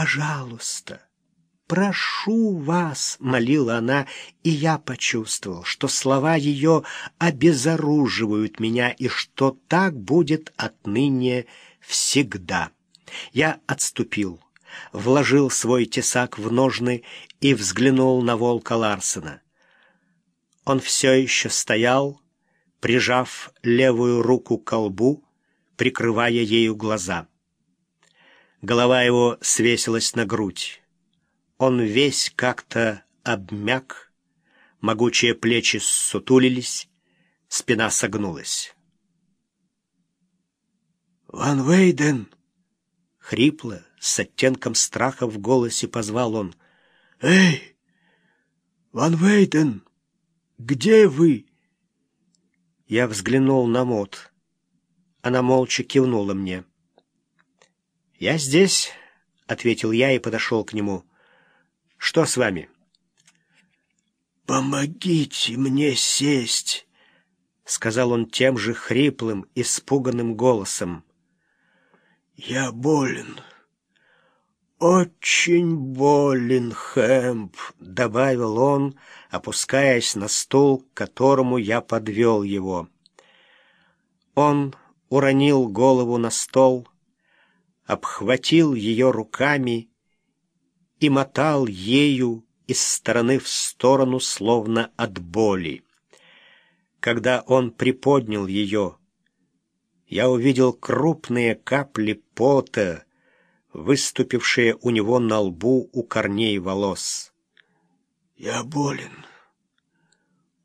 пожалуйста, прошу вас», — молила она, и я почувствовал, что слова ее обезоруживают меня и что так будет отныне всегда. Я отступил, вложил свой тесак в ножны и взглянул на волка Ларсена. Он все еще стоял, прижав левую руку к колбу, прикрывая ею глаза. Голова его свесилась на грудь. Он весь как-то обмяк, могучие плечи сутулились, спина согнулась. «Ван Вейден!» Хрипло, с оттенком страха в голосе позвал он. «Эй, Ван Вейден, где вы?» Я взглянул на Мот. Она молча кивнула мне. «Я здесь», — ответил я и подошел к нему. «Что с вами?» «Помогите мне сесть», — сказал он тем же хриплым, испуганным голосом. «Я болен. Очень болен, Хэмп», — добавил он, опускаясь на стул, к которому я подвел его. Он уронил голову на стол, обхватил ее руками и мотал ею из стороны в сторону, словно от боли. Когда он приподнял ее, я увидел крупные капли пота, выступившие у него на лбу у корней волос. «Я болен,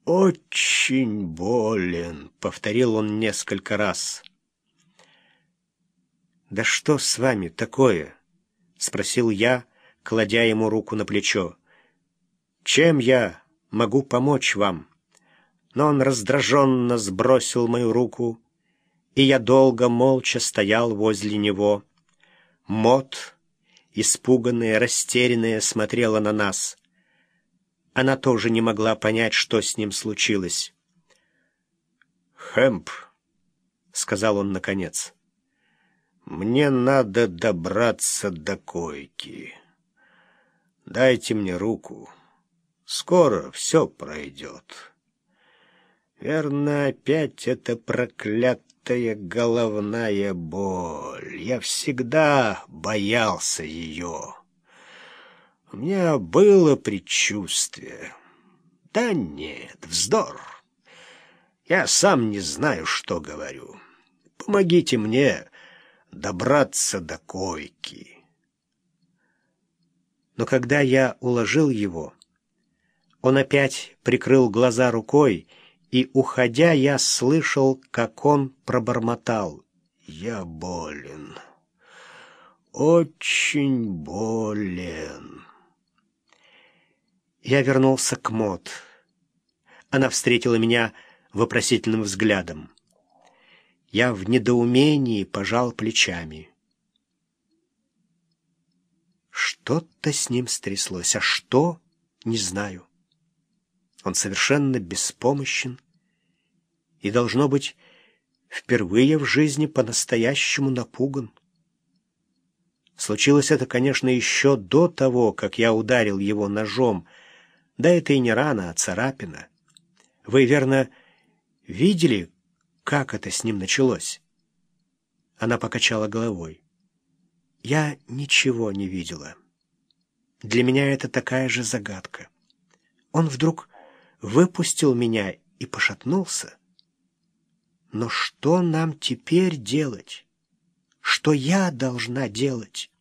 очень болен», — повторил он несколько раз. «Да что с вами такое?» — спросил я, кладя ему руку на плечо. «Чем я могу помочь вам?» Но он раздраженно сбросил мою руку, и я долго молча стоял возле него. Мот, испуганная, растерянная, смотрела на нас. Она тоже не могла понять, что с ним случилось. «Хэмп», — сказал он наконец, — «мне надо добраться до койки. Дайте мне руку. Скоро все пройдет». Верно, опять это проклятое чистая головная боль. Я всегда боялся ее. У меня было предчувствие. Да нет, вздор. Я сам не знаю, что говорю. Помогите мне добраться до койки. Но когда я уложил его, он опять прикрыл глаза рукой и, уходя, я слышал, как он пробормотал. «Я болен, очень болен». Я вернулся к Мот. Она встретила меня вопросительным взглядом. Я в недоумении пожал плечами. Что-то с ним стряслось, а что — не знаю. Он совершенно беспомощен, и, должно быть, впервые в жизни по-настоящему напуган. Случилось это, конечно, еще до того, как я ударил его ножом. Да это и не рана, а царапина. Вы, верно, видели, как это с ним началось?» Она покачала головой. «Я ничего не видела. Для меня это такая же загадка. Он вдруг выпустил меня и пошатнулся. Но что нам теперь делать? Что я должна делать?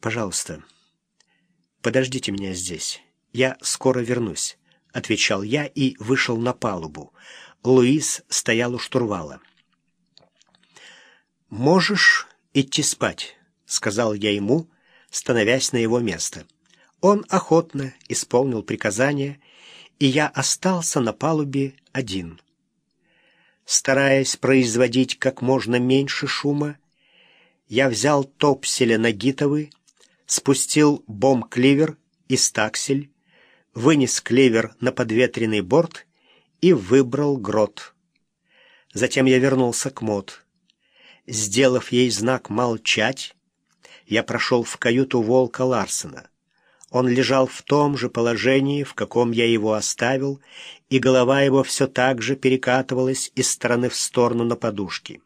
Пожалуйста, подождите меня здесь. Я скоро вернусь, — отвечал я и вышел на палубу. Луис стоял у штурвала. «Можешь идти спать», — сказал я ему, становясь на его место. Он охотно исполнил приказание, и я остался на палубе один — Стараясь производить как можно меньше шума, я взял топселя на гитовы, спустил бомб-кливер и стаксель, вынес клевер на подветренный борт и выбрал грот. Затем я вернулся к Мот. Сделав ей знак «молчать», я прошел в каюту волка Ларсена. Он лежал в том же положении, в каком я его оставил, и голова его все так же перекатывалась из стороны в сторону на подушке.